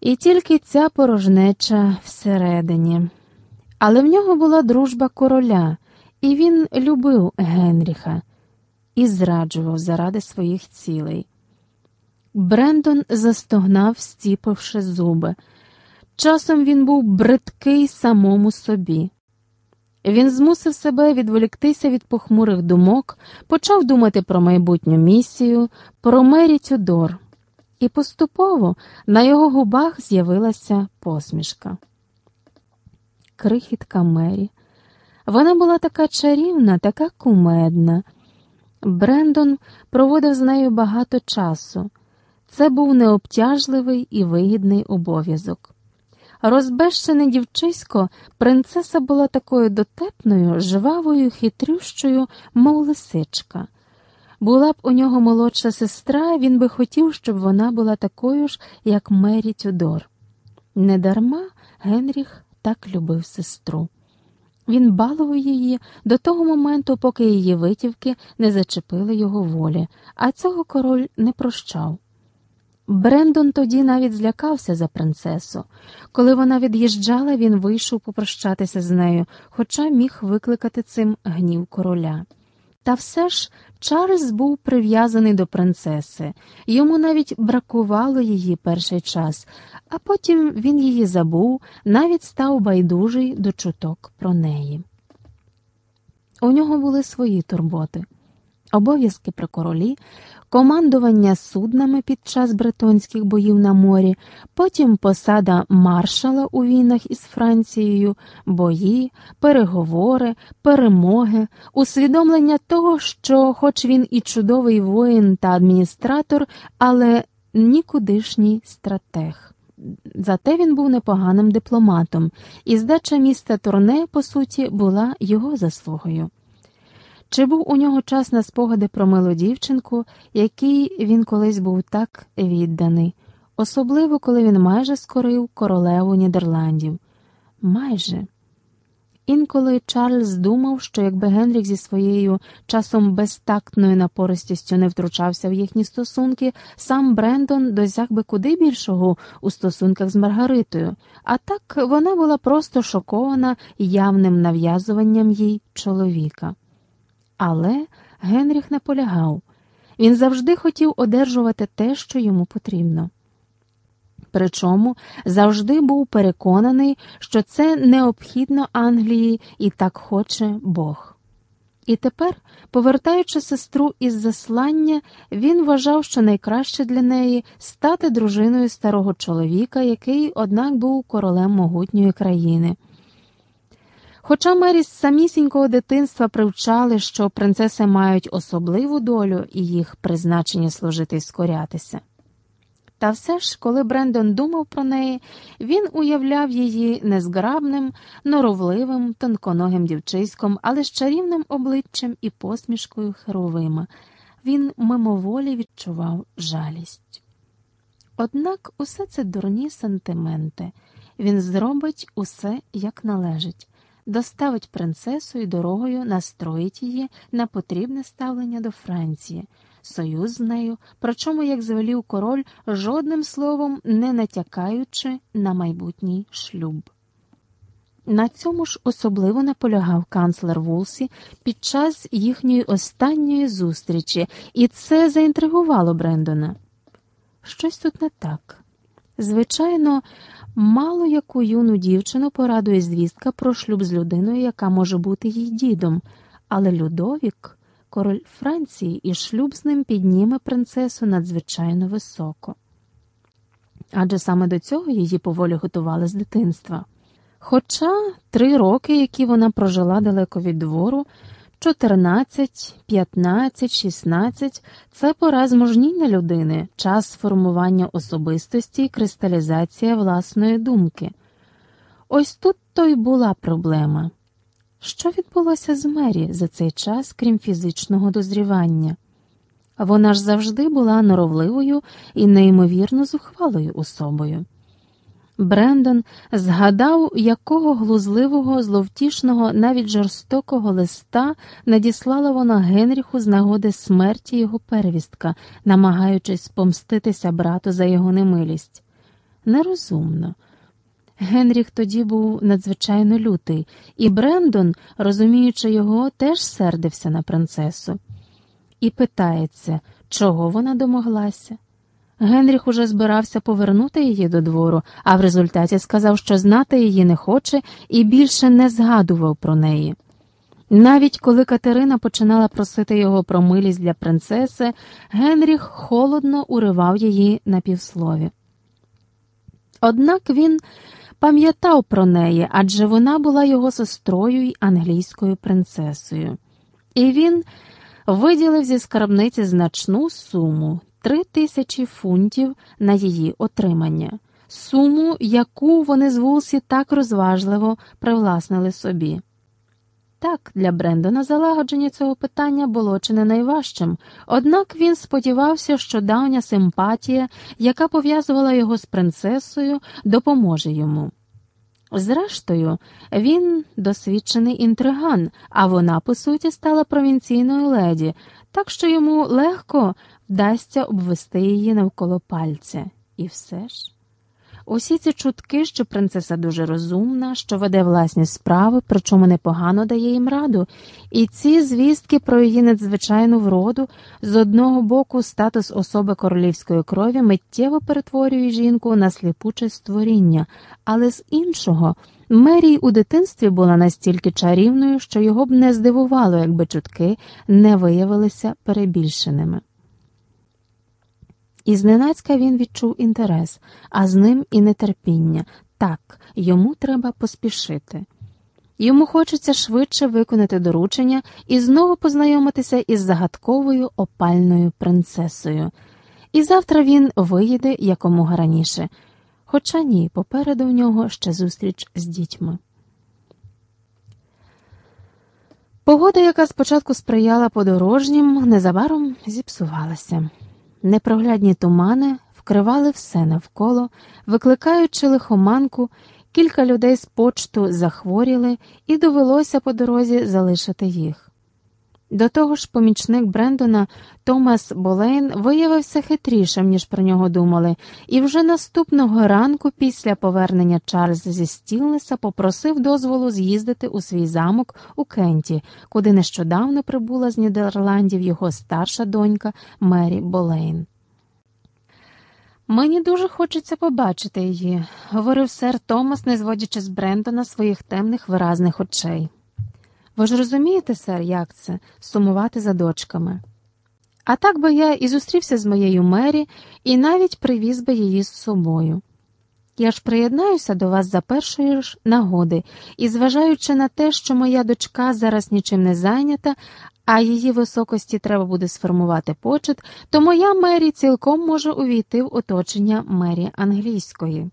І тільки ця порожнеча всередині. Але в нього була дружба короля, і він любив Генріха і зраджував заради своїх цілей. Брендон застогнав, стіпивши зуби. Часом він був бридкий самому собі. Він змусив себе відволіктися від похмурих думок, почав думати про майбутню місію, про Мері Тюдор, і поступово на його губах з'явилася посмішка. Крихітка Мері. Вона була така чарівна, така кумедна. Брендон проводив з нею багато часу. Це був необтяжливий і вигідний обов'язок. Розбещене дівчисько, принцеса була такою дотепною, жвавою, хитрющою, мов лисичка. Була б у нього молодша сестра, він би хотів, щоб вона була такою ж, як Мері Тюдор. Недарма Генріх так любив сестру. Він балував її до того моменту, поки її витівки не зачепили його волі, а цього король не прощав. Брендон тоді навіть злякався за принцесу. Коли вона від'їжджала, він вийшов попрощатися з нею, хоча міг викликати цим гнів короля. Та все ж Чарльз був прив'язаний до принцеси, йому навіть бракувало її перший час, а потім він її забув, навіть став байдужий до чуток про неї. У нього були свої турботи обов'язки при королі, командування суднами під час бретонських боїв на морі, потім посада маршала у війнах із Францією, бої, переговори, перемоги, усвідомлення того, що, хоч він і чудовий воїн та адміністратор, але нікудишній стратег. Зате він був непоганим дипломатом, і здача міста турне, по суті, була його заслугою. Чи був у нього час на спогади про милу дівчинку, який він колись був так відданий, особливо коли він майже скорив королеву Нідерландів? Майже. Інколи Чарльз думав, що якби Генрік зі своєю часом безтактною напористістю не втручався в їхні стосунки, сам Брендон досяг би куди більшого у стосунках з Маргаритою, а так вона була просто шокована явним нав'язуванням їй чоловіка. Але Генріх наполягав він завжди хотів одержувати те, що йому потрібно. Причому завжди був переконаний, що це необхідно Англії і так хоче Бог. І тепер, повертаючи сестру із заслання, він вважав, що найкраще для неї стати дружиною старого чоловіка, який, однак, був королем могутньої країни. Хоча Мері з самісінького дитинства привчали, що принцеси мають особливу долю і їх призначення служити і скорятися. Та все ж, коли Брендон думав про неї, він уявляв її незграбним, норовливим, тонконогим дівчиськом, але з чарівним обличчям і посмішкою херовима. Він мимоволі відчував жалість. Однак усе це дурні сантименти, він зробить усе як належить доставить принцесу і дорогою настроїть її на потрібне ставлення до Франції, союз з нею, причому, як звелів король, жодним словом не натякаючи на майбутній шлюб. На цьому ж особливо наполягав канцлер Вулсі під час їхньої останньої зустрічі, і це заінтригувало Брендона. Щось тут не так. Звичайно, Мало яку юну дівчину порадує звістка про шлюб з людиною, яка може бути їй дідом, але Людовік, король Франції, і шлюб з ним підніме принцесу надзвичайно високо. Адже саме до цього її поволі готували з дитинства. Хоча три роки, які вона прожила далеко від двору, 14, 15, 16 це пора зможніння людини, час формування особистості і кристалізація власної думки. Ось тут то й була проблема. Що відбулося з Мері за цей час, крім фізичного дозрівання? Вона ж завжди була норовливою і неймовірно зухвалою особою. Брендон згадав, якого глузливого, зловтішного, навіть жорстокого листа надіслала вона Генріху з нагоди смерті його первістка, намагаючись помститися брату за його немилість. Нерозумно. Генріх тоді був надзвичайно лютий, і Брендон, розуміючи його, теж сердився на принцесу. І питається, чого вона домоглася. Генріх уже збирався повернути її до двору, а в результаті сказав, що знати її не хоче і більше не згадував про неї. Навіть коли Катерина починала просити його про милість для принцеси, Генріх холодно уривав її на півслові. Однак він пам'ятав про неї, адже вона була його сестрою й англійською принцесою, і він виділив зі скарбниці значну суму три тисячі фунтів на її отримання, суму, яку вони з Вулсі так розважливо привласнили собі. Так, для Брендона залагодження цього питання було чи не найважчим, однак він сподівався, що давня симпатія, яка пов'язувала його з принцесою, допоможе йому. Зрештою, він досвідчений інтриган, а вона, по суті, стала провінційною леді, так що йому легко вдасться обвести її навколо пальця. І все ж. Усі ці чутки, що принцеса дуже розумна, що веде власні справи, причому непогано дає їм раду, і ці звістки про її надзвичайну вроду з одного боку статус особи королівської крові миттєво перетворює жінку на сліпуче створіння, але з іншого. Мерій у дитинстві була настільки чарівною, що його б не здивувало, якби чутки не виявилися перебільшеними. І зненацька він відчув інтерес, а з ним і нетерпіння. Так, йому треба поспішити. Йому хочеться швидше виконати доручення і знову познайомитися із загадковою опальною принцесою. І завтра він виїде якомога раніше. Хоча ні, попереду в нього ще зустріч з дітьми. Погода, яка спочатку сприяла подорожнім, незабаром зіпсувалася. Непроглядні тумани вкривали все навколо, викликаючи лихоманку, кілька людей з почту захворіли, і довелося по дорозі залишити їх. До того ж, помічник Брендона Томас Болейн виявився хитрішим, ніж про нього думали, і вже наступного ранку, після повернення Чарльза зі Стілнеса, попросив дозволу з'їздити у свій замок у Кенті, куди нещодавно прибула з Нідерландів його старша донька Мері Болейн. Мені дуже хочеться побачити її, говорив сер Томас, не зводячи з Брендона своїх темних виразних очей. Ви ж розумієте, сер, як це сумувати за дочками? А так би я і зустрівся з моєю мері і навіть привіз би її з собою. Я ж приєднаюся до вас за першої ж нагоди і, зважаючи на те, що моя дочка зараз нічим не зайнята, а її високості треба буде сформувати почет, то моя мері цілком може увійти в оточення мері англійської.